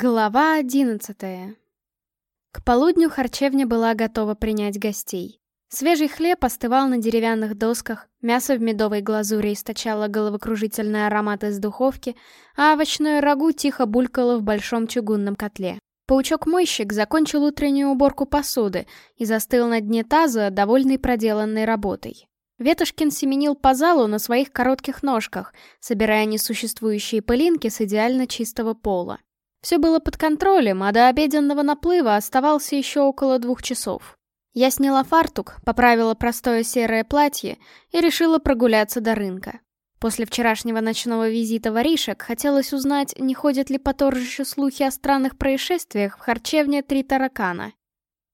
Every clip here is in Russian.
Глава одиннадцатая. К полудню харчевня была готова принять гостей. Свежий хлеб остывал на деревянных досках, мясо в медовой глазури источало головокружительный аромат из духовки, а овощное рагу тихо булькало в большом чугунном котле. Паучок-мойщик закончил утреннюю уборку посуды и застыл на дне таза, довольный проделанной работой. Ветошкин семенил по залу на своих коротких ножках, собирая несуществующие пылинки с идеально чистого пола. Все было под контролем, а до обеденного наплыва оставался еще около двух часов. Я сняла фартук, поправила простое серое платье и решила прогуляться до рынка. После вчерашнего ночного визита воришек хотелось узнать, не ходят ли по торжищу слухи о странных происшествиях в харчевне «Три таракана».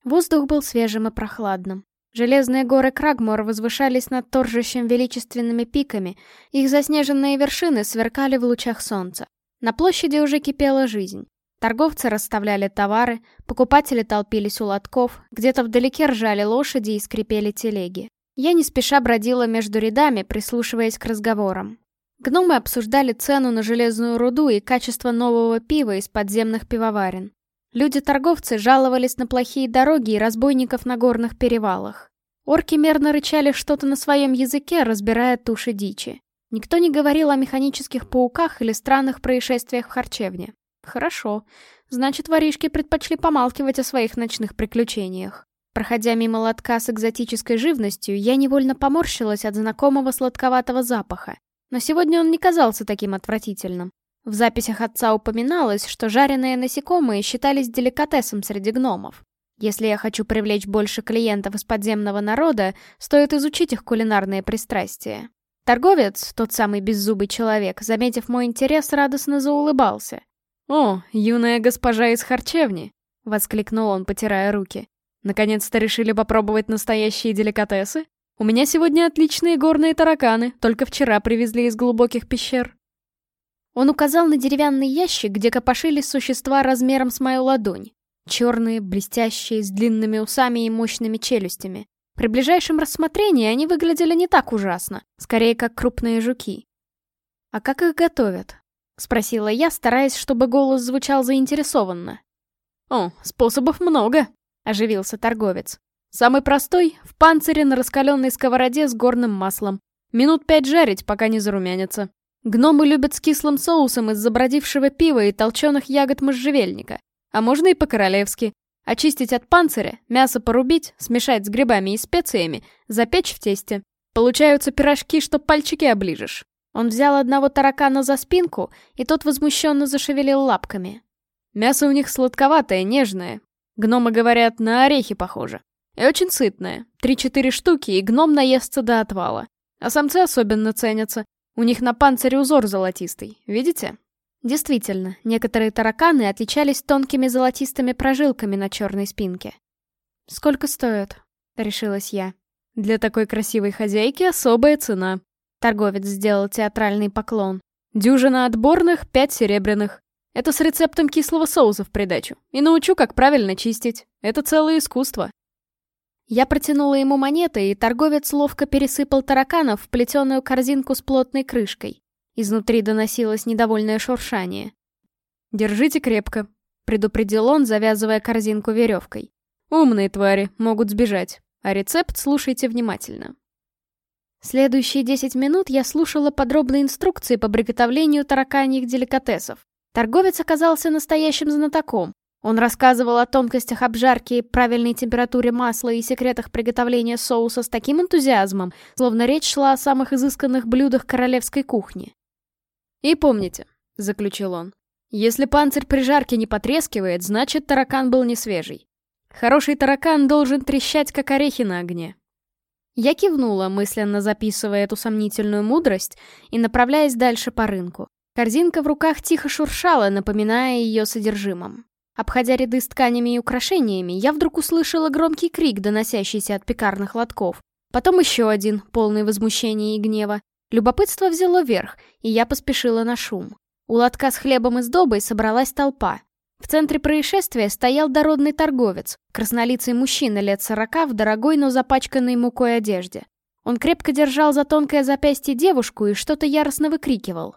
Воздух был свежим и прохладным. Железные горы Крагмор возвышались над торжищем величественными пиками, их заснеженные вершины сверкали в лучах солнца. На площади уже кипела жизнь. Торговцы расставляли товары, покупатели толпились у лотков, где-то вдалеке ржали лошади и скрипели телеги. Я не спеша бродила между рядами, прислушиваясь к разговорам. Гномы обсуждали цену на железную руду и качество нового пива из подземных пивоварен. Люди-торговцы жаловались на плохие дороги и разбойников на горных перевалах. Орки мерно рычали что-то на своем языке, разбирая туши дичи. Никто не говорил о механических пауках или странных происшествиях в харчевне. Хорошо. Значит, воришки предпочли помалкивать о своих ночных приключениях. Проходя мимо лотка с экзотической живностью, я невольно поморщилась от знакомого сладковатого запаха. Но сегодня он не казался таким отвратительным. В записях отца упоминалось, что жареные насекомые считались деликатесом среди гномов. Если я хочу привлечь больше клиентов из подземного народа, стоит изучить их кулинарные пристрастия. Торговец, тот самый беззубый человек, заметив мой интерес, радостно заулыбался. «О, юная госпожа из харчевни!» — воскликнул он, потирая руки. «Наконец-то решили попробовать настоящие деликатесы? У меня сегодня отличные горные тараканы, только вчера привезли из глубоких пещер». Он указал на деревянный ящик, где копошились существа размером с мою ладонь. Черные, блестящие, с длинными усами и мощными челюстями. При ближайшем рассмотрении они выглядели не так ужасно, скорее как крупные жуки. «А как их готовят?» — спросила я, стараясь, чтобы голос звучал заинтересованно. «О, способов много», — оживился торговец. «Самый простой — в панцире на раскаленной сковороде с горным маслом. Минут пять жарить, пока не зарумянится. Гномы любят с кислым соусом из забродившего пива и толченых ягод можжевельника. А можно и по-королевски. Очистить от панциря, мясо порубить, смешать с грибами и специями, запечь в тесте. Получаются пирожки, что пальчики оближешь. Он взял одного таракана за спинку, и тот возмущенно зашевелил лапками. Мясо у них сладковатое, нежное. Гномы говорят, на орехи похоже. И очень сытное. Три-четыре штуки, и гном наестся до отвала. А самцы особенно ценятся. У них на панцире узор золотистый. Видите? Действительно, некоторые тараканы отличались тонкими золотистыми прожилками на черной спинке. «Сколько стоят?» — решилась я. «Для такой красивой хозяйки особая цена». Торговец сделал театральный поклон. «Дюжина отборных, пять серебряных. Это с рецептом кислого соуса в придачу. И научу, как правильно чистить. Это целое искусство». Я протянула ему монеты, и торговец ловко пересыпал тараканов в плетеную корзинку с плотной крышкой. Изнутри доносилось недовольное шуршание. «Держите крепко», — предупредил он, завязывая корзинку веревкой. «Умные твари, могут сбежать. А рецепт слушайте внимательно». Следующие 10 минут я слушала подробные инструкции по приготовлению тараканьих деликатесов. Торговец оказался настоящим знатоком. Он рассказывал о тонкостях обжарки, правильной температуре масла и секретах приготовления соуса с таким энтузиазмом, словно речь шла о самых изысканных блюдах королевской кухни. «И помните», — заключил он, — «если панцирь при жарке не потрескивает, значит, таракан был не свежий. Хороший таракан должен трещать, как орехи на огне». Я кивнула, мысленно записывая эту сомнительную мудрость и направляясь дальше по рынку. Корзинка в руках тихо шуршала, напоминая ее содержимом. Обходя ряды с тканями и украшениями, я вдруг услышала громкий крик, доносящийся от пекарных лотков. Потом еще один, полный возмущения и гнева. Любопытство взяло верх, и я поспешила на шум. У лотка с хлебом и сдобой собралась толпа. В центре происшествия стоял дородный торговец, краснолицый мужчина лет сорока в дорогой, но запачканной мукой одежде. Он крепко держал за тонкое запястье девушку и что-то яростно выкрикивал.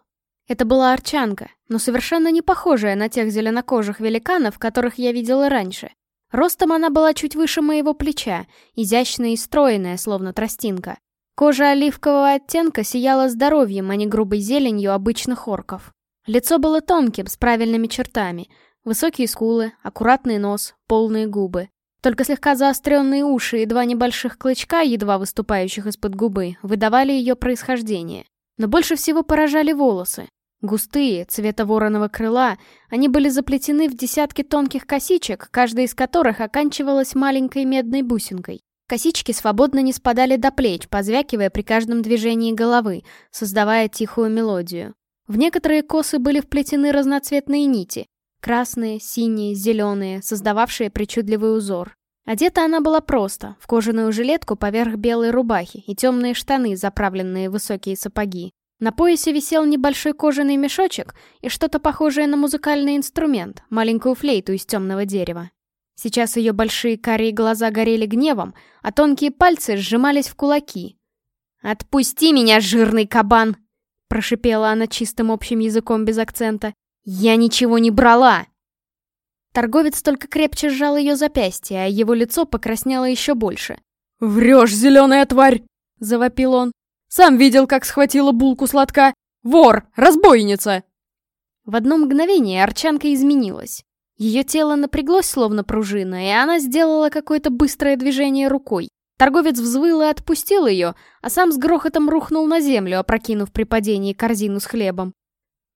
Это была арчанка, но совершенно не похожая на тех зеленокожих великанов, которых я видела раньше. Ростом она была чуть выше моего плеча, изящная и стройная, словно тростинка. Кожа оливкового оттенка сияла здоровьем, а не грубой зеленью обычных орков. Лицо было тонким, с правильными чертами. Высокие скулы, аккуратный нос, полные губы. Только слегка заостренные уши и два небольших клычка, едва выступающих из-под губы, выдавали ее происхождение. Но больше всего поражали волосы. Густые, цвета вороного крыла, они были заплетены в десятки тонких косичек, каждая из которых оканчивалась маленькой медной бусинкой. Косички свободно не спадали до плеч, позвякивая при каждом движении головы, создавая тихую мелодию. В некоторые косы были вплетены разноцветные нити. Красные, синие, зеленые, создававшие причудливый узор. Одета она была просто, в кожаную жилетку поверх белой рубахи и темные штаны, заправленные в высокие сапоги. На поясе висел небольшой кожаный мешочек и что-то похожее на музыкальный инструмент, маленькую флейту из темного дерева. Сейчас ее большие карие глаза горели гневом, а тонкие пальцы сжимались в кулаки. «Отпусти меня, жирный кабан!» — прошипела она чистым общим языком без акцента. «Я ничего не брала!» Торговец только крепче сжал ее запястье, а его лицо покраснело еще больше. «Врешь, зеленая тварь!» — завопил он. Сам видел, как схватила булку сладка. Вор! Разбойница!» В одно мгновение Арчанка изменилась. Ее тело напряглось, словно пружина, и она сделала какое-то быстрое движение рукой. Торговец взвыл и отпустил ее, а сам с грохотом рухнул на землю, опрокинув при падении корзину с хлебом.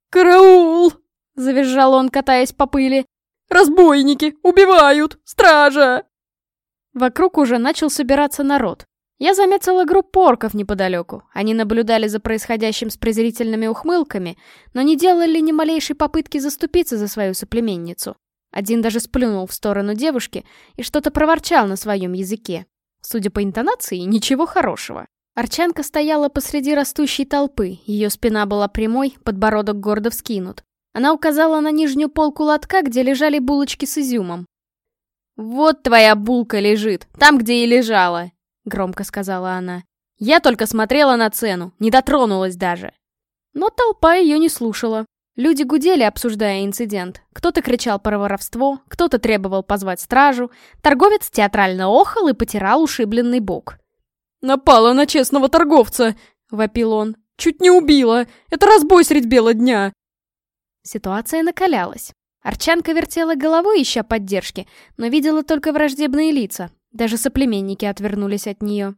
«Караул!» — завизжал он, катаясь по пыли. «Разбойники! Убивают! Стража!» Вокруг уже начал собираться народ. Я заметила группу орков неподалеку. Они наблюдали за происходящим с презрительными ухмылками, но не делали ни малейшей попытки заступиться за свою соплеменницу. Один даже сплюнул в сторону девушки и что-то проворчал на своем языке. Судя по интонации, ничего хорошего. Арчанка стояла посреди растущей толпы, ее спина была прямой, подбородок гордо вскинут. Она указала на нижнюю полку лотка, где лежали булочки с изюмом. «Вот твоя булка лежит, там, где и лежала!» — громко сказала она. «Я только смотрела на цену, не дотронулась даже». Но толпа ее не слушала. Люди гудели, обсуждая инцидент. Кто-то кричал про воровство, кто-то требовал позвать стражу. Торговец театрально охал и потирал ушибленный бок. «Напала на честного торговца!» — вопил он. «Чуть не убила! Это разбой средь бела дня!» Ситуация накалялась. Арчанка вертела головой, ища поддержки, но видела только враждебные лица. Даже соплеменники отвернулись от нее.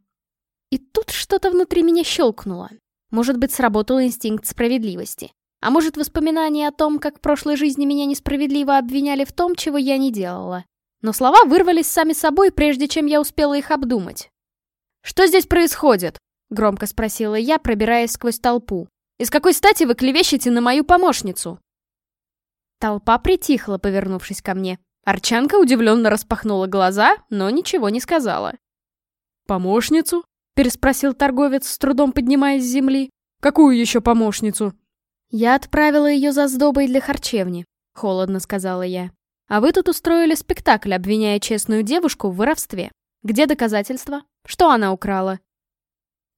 И тут что-то внутри меня щелкнуло. Может быть, сработал инстинкт справедливости. А может, воспоминания о том, как в прошлой жизни меня несправедливо обвиняли в том, чего я не делала. Но слова вырвались сами собой, прежде чем я успела их обдумать. «Что здесь происходит?» — громко спросила я, пробираясь сквозь толпу. «Из какой стати вы клевещете на мою помощницу?» Толпа притихла, повернувшись ко мне. Арчанка удивленно распахнула глаза, но ничего не сказала. «Помощницу?» — переспросил торговец, с трудом поднимаясь с земли. «Какую еще помощницу?» «Я отправила ее за сдобой для харчевни», — холодно сказала я. «А вы тут устроили спектакль, обвиняя честную девушку в воровстве. Где доказательства? Что она украла?»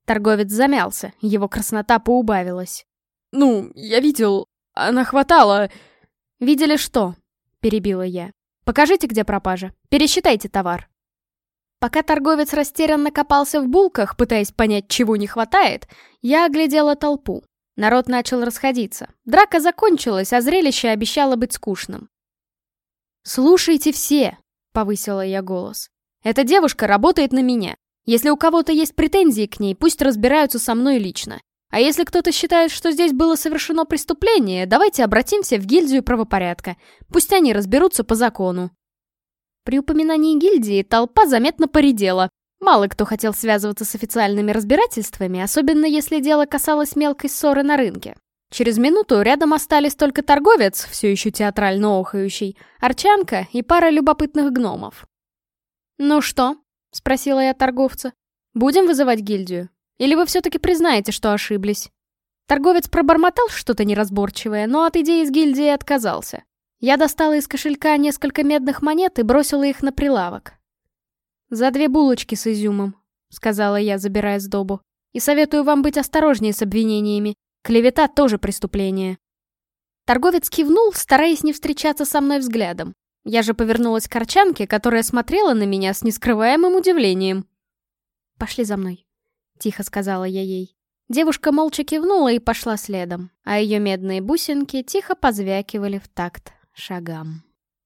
Торговец замялся, его краснота поубавилась. «Ну, я видел, она хватала...» «Видели что?» — перебила я. Покажите, где пропажа. Пересчитайте товар. Пока торговец растерянно копался в булках, пытаясь понять, чего не хватает, я оглядела толпу. Народ начал расходиться. Драка закончилась, а зрелище обещало быть скучным. «Слушайте все!» — повысила я голос. «Эта девушка работает на меня. Если у кого-то есть претензии к ней, пусть разбираются со мной лично. А если кто-то считает, что здесь было совершено преступление, давайте обратимся в гильдию правопорядка. Пусть они разберутся по закону. При упоминании гильдии толпа заметно поредела. Мало кто хотел связываться с официальными разбирательствами, особенно если дело касалось мелкой ссоры на рынке. Через минуту рядом остались только торговец, все еще театрально охающий, арчанка и пара любопытных гномов. «Ну что?» — спросила я торговца. «Будем вызывать гильдию?» Или вы все-таки признаете, что ошиблись?» Торговец пробормотал что-то неразборчивое, но от идеи из гильдии отказался. Я достала из кошелька несколько медных монет и бросила их на прилавок. «За две булочки с изюмом», — сказала я, забирая сдобу. «И советую вам быть осторожнее с обвинениями. Клевета тоже преступление». Торговец кивнул, стараясь не встречаться со мной взглядом. Я же повернулась к Арчанке, которая смотрела на меня с нескрываемым удивлением. «Пошли за мной», — тихо сказала я ей. Девушка молча кивнула и пошла следом, а ее медные бусинки тихо позвякивали в такт шагам.